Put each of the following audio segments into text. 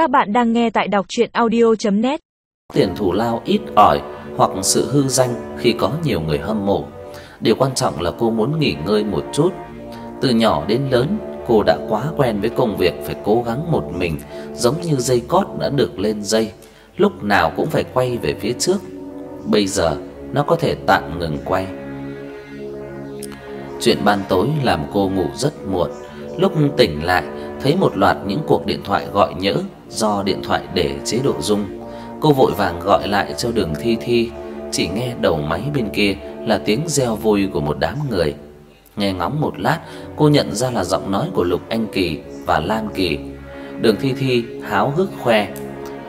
Các bạn đang nghe tại đọc audio net Tiền thủ lao ít ỏi hoặc sự hư danh khi có nhiều người hâm mộ. Điều quan trọng là cô muốn nghỉ ngơi một chút. Từ nhỏ đến lớn, cô đã quá quen với công việc phải cố gắng một mình, giống như dây cót đã được lên dây, lúc nào cũng phải quay về phía trước. Bây giờ nó có thể tạm ngừng quay. Chuyện ban tối làm cô ngủ rất muộn. Lúc tỉnh lại, thấy một loạt những cuộc điện thoại gọi nhỡ do điện thoại để chế độ rung. Cô vội vàng gọi lại cho Đường Thi Thi, chỉ nghe đầu máy bên kia là tiếng reo vui của một đám người. Nghe ngóng một lát, cô nhận ra là giọng nói của Lục Anh Kỳ và lan Kỳ. Đường Thi Thi háo hức khoe,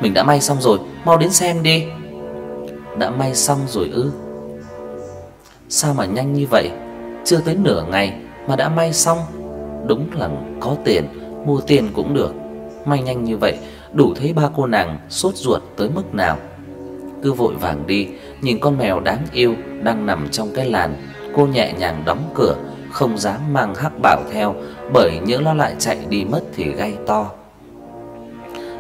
"Mình đã may xong rồi, mau đến xem đi." Đã may xong rồi ư? Sao mà nhanh như vậy? Chưa tới nửa ngày mà đã may xong. Đúng là có tiền, mua tiền cũng được. May nhanh như vậy, đủ thấy ba cô nàng sốt ruột tới mức nào. Cứ vội vàng đi, nhìn con mèo đáng yêu đang nằm trong cái làn, cô nhẹ nhàng đóng cửa, không dám mang Hắc Bảo theo, bởi nhỡ nó lại chạy đi mất thì gây to.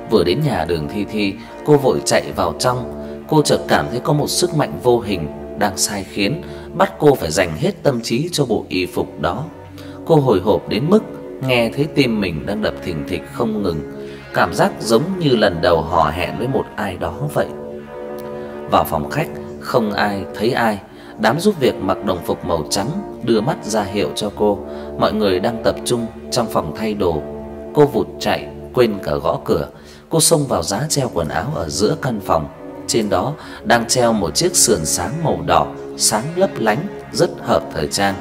Vừa đến nhà Đường Thi Thi, cô vội chạy vào trong, cô chợt cảm thấy có một sức mạnh vô hình đang sai khiến, bắt cô phải dành hết tâm trí cho bộ y phục đó. Cô hồi hộp đến mức nghe thấy tim mình đang đập thình thịch không ngừng, cảm giác giống như lần đầu hò hẹn với một ai đó vậy. Vào phòng khách, không ai thấy ai, đám giúp việc mặc đồng phục màu trắng đưa mắt ra hiệu cho cô, mọi người đang tập trung trong phòng thay đồ. Cô vụt chạy, quên cả gõ cửa, cô xông vào giá treo quần áo ở giữa căn phòng. Trên đó đang treo một chiếc sườn sáng màu đỏ, sáng lấp lánh, rất hợp thời trang.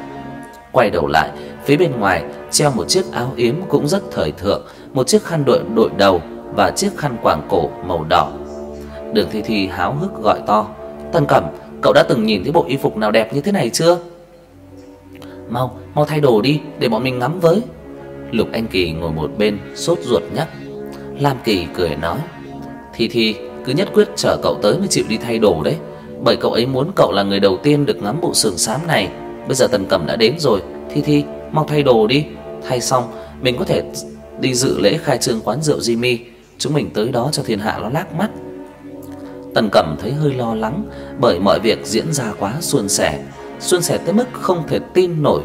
Quay đầu lại, phía bên ngoài treo một chiếc áo yếm cũng rất thời thượng, một chiếc khăn đội đội đầu và chiếc khăn quàng cổ màu đỏ. Đường Thi Thi háo hức gọi to: "Tần Cẩm, cậu đã từng nhìn thấy bộ y phục nào đẹp như thế này chưa?" "Mau, mau thay đồ đi để bọn mình ngắm với." Lục Anh Kỳ ngồi một bên sốt ruột nhắc. Lam Kỳ cười nói: "Thi Thi, cứ nhất quyết chờ cậu tới mới chịu đi thay đồ đấy, bởi cậu ấy muốn cậu là người đầu tiên được ngắm bộ sườn xám này. Bây giờ Tần Cẩm đã đến rồi, Thi Thi, mau thay đồ đi, thay xong mình có thể đi dự lễ khai trương quán rượu Jimmy, chúng mình tới đó cho thiên hạ nó lác mắt." Tần Cẩm thấy hơi lo lắng bởi mọi việc diễn ra quá suôn sẻ, suôn sẻ tới mức không thể tin nổi.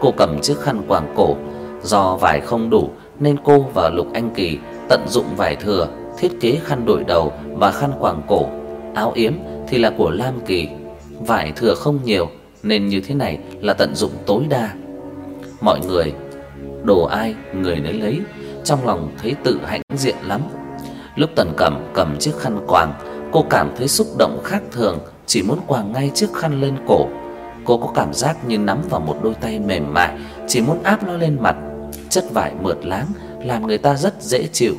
Cô cầm chiếc khăn quàng cổ, do vải không đủ nên cô và Lục Anh Kỳ tận dụng vải thừa thiết kế khăn đội đầu và khăn quàng cổ. Áo yếm thì là của Lam Kỳ. Vải thừa không nhiều nên như thế này là tận dụng tối đa. Mọi người đồ ai người nấy lấy, trong lòng thấy tự hãnh diện lắm. Lúc Tần Cẩm cầm chiếc khăn quàng, cô cảm thấy xúc động khác thường, chỉ muốn quàng ngay chiếc khăn lên cổ. Cô có cảm giác như nắm vào một đôi tay mềm mại, chỉ muốn áp nó lên mặt. Chất vải mượt láng làm người ta rất dễ chịu.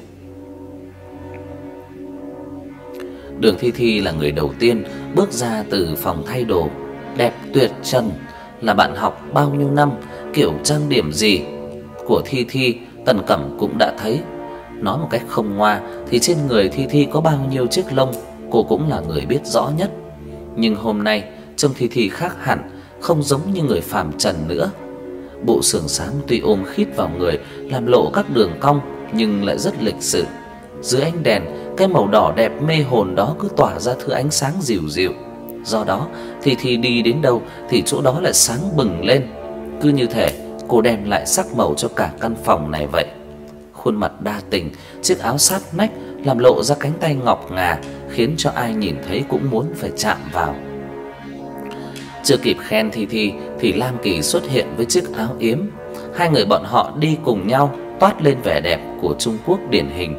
Đường Thi Thi là người đầu tiên bước ra từ phòng thay đồ, đẹp tuyệt trần, là bạn học bao nhiêu năm, kiểu trang điểm gì của Thi Thi, Tần Cẩm cũng đã thấy. Nói một cách không ngoa thì trên người Thi Thi có bao nhiêu chiếc lông, cô cũng là người biết rõ nhất. Nhưng hôm nay, trông Thi Thi khác hẳn, không giống như người phàm trần nữa. Bộ sườn xám tuy ôm khít vào người, làm lộ các đường cong nhưng lại rất lịch sự. Dưới ánh đèn, cái màu đỏ đẹp mê hồn đó cứ tỏa ra thứ ánh sáng dịu dịu. Do đó, thì thì đi đến đâu thì chỗ đó lại sáng bừng lên. Cứ như thể cô đem lại sắc màu cho cả căn phòng này vậy. Khuôn mặt đa tình, chiếc áo sát nách làm lộ ra cánh tay ngọc ngà, khiến cho ai nhìn thấy cũng muốn phải chạm vào. Chưa kịp khen Thi Thi thì Lam Kỳ xuất hiện với chiếc áo yếm. Hai người bọn họ đi cùng nhau toát lên vẻ đẹp của Trung Quốc điển hình.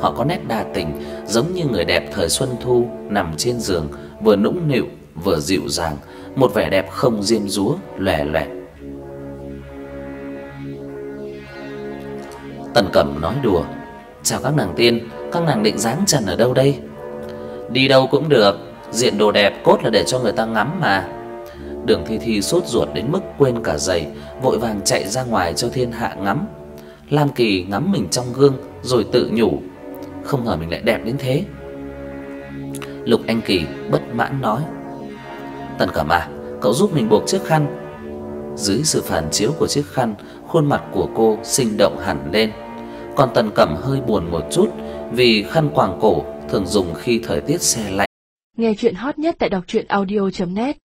Họ có nét đa tình, giống như người đẹp thời xuân thu nằm trên giường, vừa nũng nịu vừa dịu dàng, một vẻ đẹp không diêm dúa, lòe lẻ Tần Cẩm nói đùa, "Chào các nàng tiên, các nàng định dáng trần ở đâu đây?" "Đi đâu cũng được, diện đồ đẹp cốt là để cho người ta ngắm mà." Đường Thi Thi sốt ruột đến mức quên cả giày, vội vàng chạy ra ngoài cho thiên hạ ngắm. Lam Kỳ ngắm mình trong gương rồi tự nhủ, không ngờ mình lại đẹp đến thế. Lục Anh Kỳ bất mãn nói: "Tần Cẩm à, cậu giúp mình buộc chiếc khăn." Dưới sự phản chiếu của chiếc khăn, khuôn mặt của cô sinh động hẳn lên. Còn Tần Cẩm hơi buồn một chút vì khăn quàng cổ thường dùng khi thời tiết se lạnh. Nghe chuyện hot nhất tại đọc truyện audio net